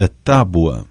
a tábua.